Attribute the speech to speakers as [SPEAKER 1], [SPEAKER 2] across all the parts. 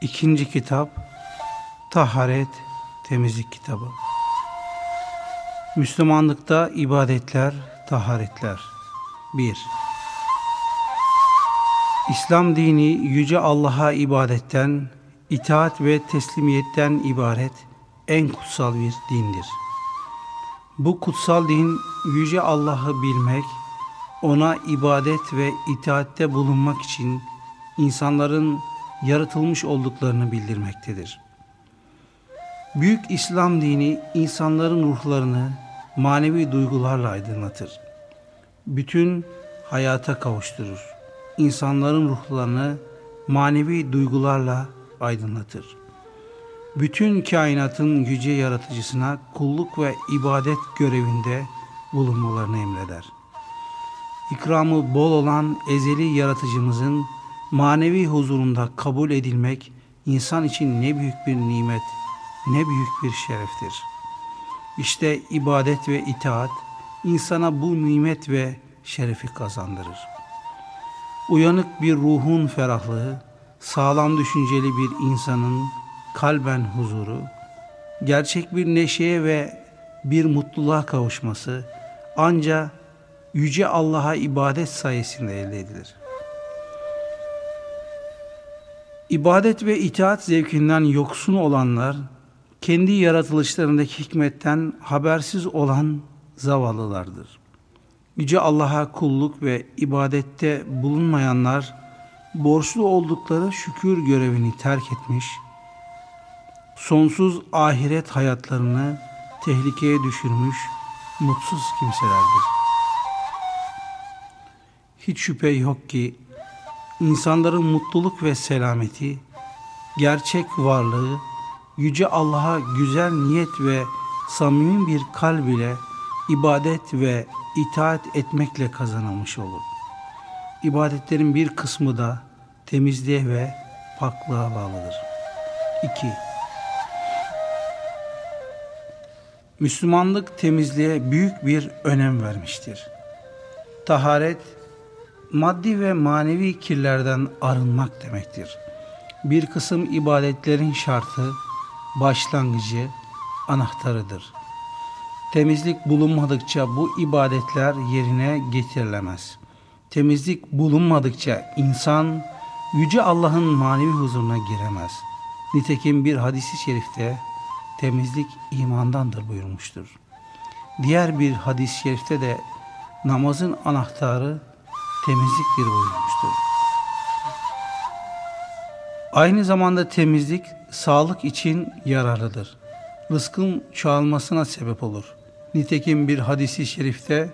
[SPEAKER 1] İkinci kitap Taharet Temizlik kitabı Müslümanlıkta ibadetler, taharetler 1. İslam dini yüce Allah'a ibadetten, itaat ve teslimiyetten ibaret en kutsal bir dindir. Bu kutsal din yüce Allah'ı bilmek, ona ibadet ve itaatte bulunmak için insanların yaratılmış olduklarını bildirmektedir. Büyük İslam dini insanların ruhlarını manevi duygularla aydınlatır. Bütün hayata kavuşturur. İnsanların ruhlarını manevi duygularla aydınlatır. Bütün kainatın yüce yaratıcısına kulluk ve ibadet görevinde bulunmalarını emreder. İkramı bol olan ezeli yaratıcımızın manevi huzurunda kabul edilmek insan için ne büyük bir nimet, ne büyük bir şereftir. İşte ibadet ve itaat insana bu nimet ve şerefi kazandırır. Uyanık bir ruhun ferahlığı, sağlam düşünceli bir insanın kalben huzuru, gerçek bir neşeye ve bir mutluluğa kavuşması ancak Yüce Allah'a ibadet sayesinde elde edilir. İbadet ve itaat zevkinden yoksun olanlar, kendi yaratılışlarındaki hikmetten habersiz olan zavallılardır. Yüce Allah'a kulluk ve ibadette bulunmayanlar, borçlu oldukları şükür görevini terk etmiş, sonsuz ahiret hayatlarını tehlikeye düşürmüş mutsuz kimselerdir. Hiç şüphe yok ki insanların mutluluk ve selameti, gerçek varlığı, Yüce Allah'a güzel niyet ve samimi bir kalb ile ibadet ve itaat etmekle kazanılmış olur. İbadetlerin bir kısmı da temizliğe ve paklığa bağlıdır. 2. Müslümanlık temizliğe büyük bir önem vermiştir. Taharet, maddi ve manevi kirlerden arınmak demektir. Bir kısım ibadetlerin şartı, başlangıcı, anahtarıdır. Temizlik bulunmadıkça bu ibadetler yerine getirilemez. Temizlik bulunmadıkça insan Yüce Allah'ın manevi huzuruna giremez. Nitekim bir hadisi şerifte temizlik imandandır buyurmuştur. Diğer bir hadis-i şerifte de namazın anahtarı temizliktir buyurmuştur. Aynı zamanda temizlik sağlık için yararlıdır. Rızkın çoğalmasına sebep olur. Nitekim bir hadisi şerifte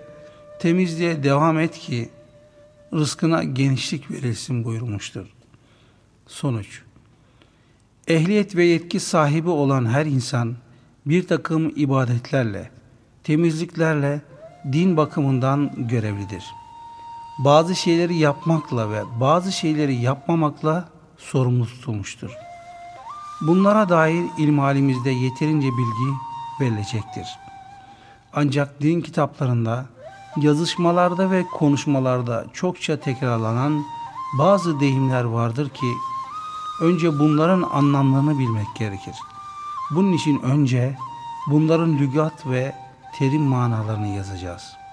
[SPEAKER 1] temizliğe devam et ki rızkına genişlik verilsin buyurmuştur. Sonuç Ehliyet ve yetki sahibi olan her insan bir takım ibadetlerle, temizliklerle din bakımından görevlidir. Bazı şeyleri yapmakla ve bazı şeyleri yapmamakla sorumlu tutulmuştur. Bunlara dair ilmalimizde yeterince bilgi verilecektir. Ancak din kitaplarında, yazışmalarda ve konuşmalarda çokça tekrarlanan bazı deyimler vardır ki önce bunların anlamlarını bilmek gerekir. Bunun için önce bunların lügat ve terim manalarını yazacağız.''